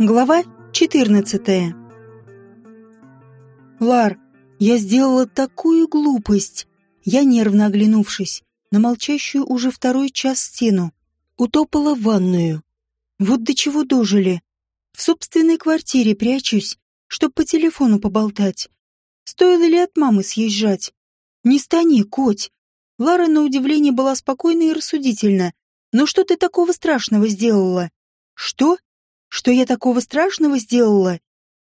Глава 14 Лар, я сделала такую глупость. Я, нервно оглянувшись на молчащую уже второй час стену, утопала в ванную. Вот до чего дожили. В собственной квартире прячусь, чтоб по телефону поболтать. Стоило ли от мамы съезжать? Не стани, коть. Лара на удивление была спокойна и рассудительна. Но что ты такого страшного сделала? Что? Что я такого страшного сделала?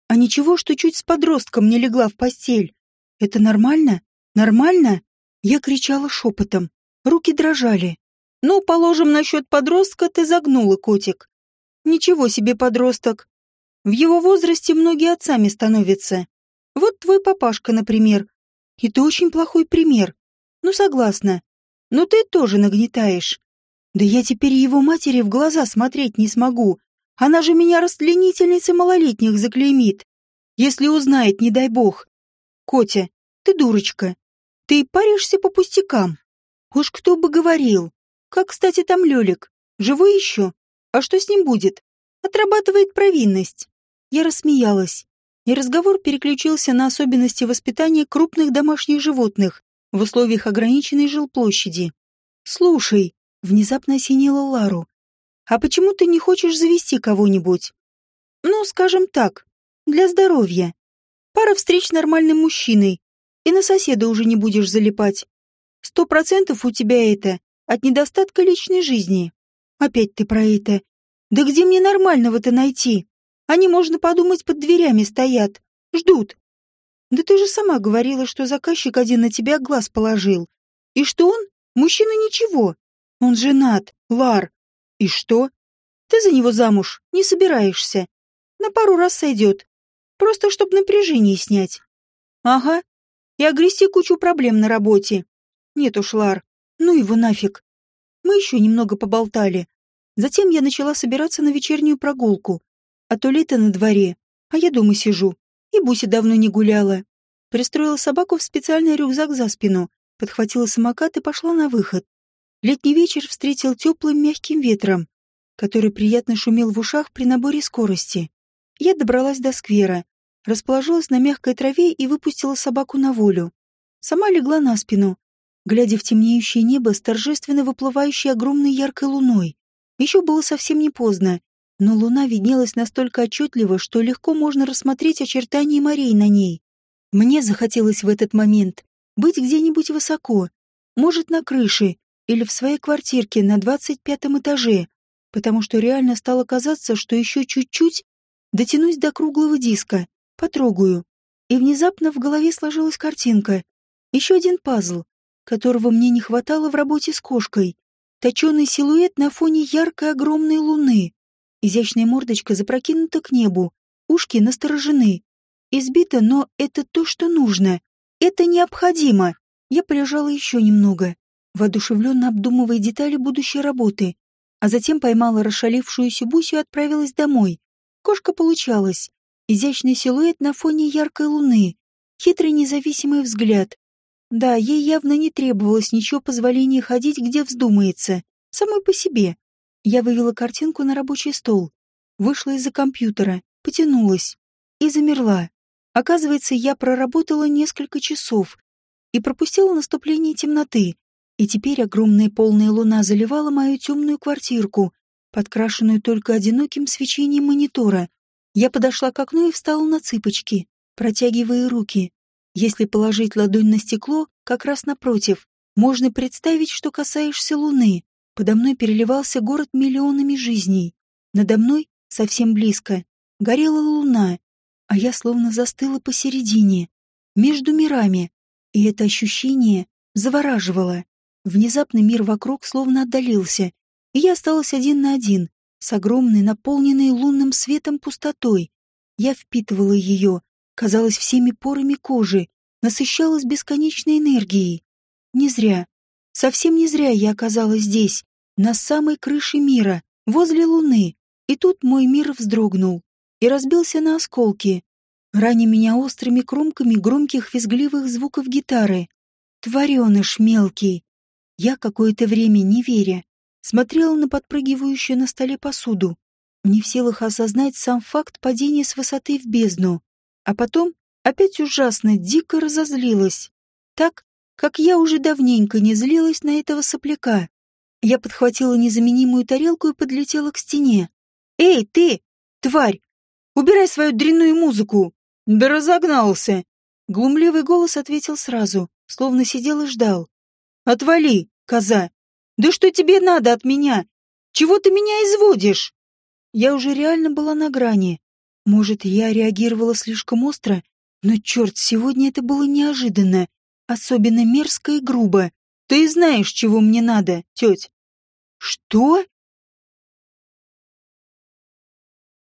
А ничего, что чуть с подростком не легла в постель. Это нормально? Нормально? Я кричала шепотом. Руки дрожали. Ну, положим, насчет подростка ты загнула, котик. Ничего себе подросток. В его возрасте многие отцами становятся. Вот твой папашка, например. И ты очень плохой пример. Ну, согласна. Но ты тоже нагнетаешь. Да я теперь его матери в глаза смотреть не смогу. Она же меня растлениительницей малолетних заклеймит. Если узнает, не дай бог. Котя, ты дурочка. Ты паришься по пустякам. Уж кто бы говорил. Как, кстати, там Лёлик? Живой еще? А что с ним будет? Отрабатывает провинность. Я рассмеялась. И разговор переключился на особенности воспитания крупных домашних животных в условиях ограниченной жилплощади. «Слушай», — внезапно осенила Лару, а почему ты не хочешь завести кого-нибудь? Ну, скажем так, для здоровья. Пара встреч с нормальным мужчиной, и на соседа уже не будешь залипать. Сто процентов у тебя это от недостатка личной жизни. Опять ты про это. Да где мне нормального-то найти? Они, можно подумать, под дверями стоят. Ждут. Да ты же сама говорила, что заказчик один на тебя глаз положил. И что он? Мужчина ничего. Он женат, Лар. И что? Ты за него замуж не собираешься. На пару раз сойдет. Просто чтоб напряжение снять. Ага. И огрести кучу проблем на работе. Нет уж, Лар, ну его нафиг. Мы еще немного поболтали. Затем я начала собираться на вечернюю прогулку. А то лето на дворе, а я дома сижу. И Буся давно не гуляла. Пристроила собаку в специальный рюкзак за спину, подхватила самокат и пошла на выход. Летний вечер встретил теплым мягким ветром, который приятно шумел в ушах при наборе скорости. Я добралась до сквера, расположилась на мягкой траве и выпустила собаку на волю. Сама легла на спину, глядя в темнеющее небо с торжественно выплывающей огромной яркой луной. Еще было совсем не поздно, но луна виднелась настолько отчетливо, что легко можно рассмотреть очертания морей на ней. Мне захотелось в этот момент быть где-нибудь высоко, может, на крыше, или в своей квартирке на двадцать пятом этаже, потому что реально стало казаться, что еще чуть-чуть дотянусь до круглого диска, потрогаю. И внезапно в голове сложилась картинка. Еще один пазл, которого мне не хватало в работе с кошкой. Точеный силуэт на фоне яркой огромной луны. Изящная мордочка запрокинута к небу, ушки насторожены. Избита, но это то, что нужно. Это необходимо. Я полежала еще немного, воодушевленно обдумывая детали будущей работы, а затем поймала расшалившуюся Бусю и отправилась домой. Кошка получалась. Изящный силуэт на фоне яркой луны, хитрый независимый взгляд. Да, ей явно не требовалось ничего позволения ходить, где вздумается, самой по себе. Я вывела картинку на рабочий стол, вышла из-за компьютера, потянулась и замерла. Оказывается, я проработала несколько часов и пропустила наступление темноты. И теперь огромная полная луна заливала мою темную квартирку, подкрашенную только одиноким свечением монитора. Я подошла к окну и встала на цыпочки, протягивая руки. Если положить ладонь на стекло, как раз напротив, можно представить, что касаешься луны. Подо мной переливался город миллионами жизней. Надо мной, совсем близко, горела луна, а я словно застыла посередине, между мирами, и это ощущение завораживало. Внезапно мир вокруг словно отдалился, и я осталась один на один, с огромной, наполненной лунным светом пустотой. Я впитывала ее, казалось, всеми порами кожи, насыщалась бесконечной энергией. Не зря, совсем не зря я оказалась здесь, на самой крыше мира, возле луны, и тут мой мир вздрогнул и разбился на осколки, раня меня острыми кромками громких визгливых звуков гитары. Твареныш мелкий, я какое-то время, не веря, смотрела на подпрыгивающую на столе посуду, не в силах осознать сам факт падения с высоты в бездну. А потом опять ужасно, дико разозлилась. Так, как я уже давненько не злилась на этого сопляка. Я подхватила незаменимую тарелку и подлетела к стене. «Эй, ты, тварь! Убирай свою дрянную музыку!» «Да разогнался!» Глумливый голос ответил сразу, словно сидел и ждал. «Отвали, коза! Да что тебе надо от меня? Чего ты меня изводишь?» Я уже реально была на грани. Может, я реагировала слишком остро, но, черт, сегодня это было неожиданно, особенно мерзко и грубо. Ты знаешь, чего мне надо, теть. Что?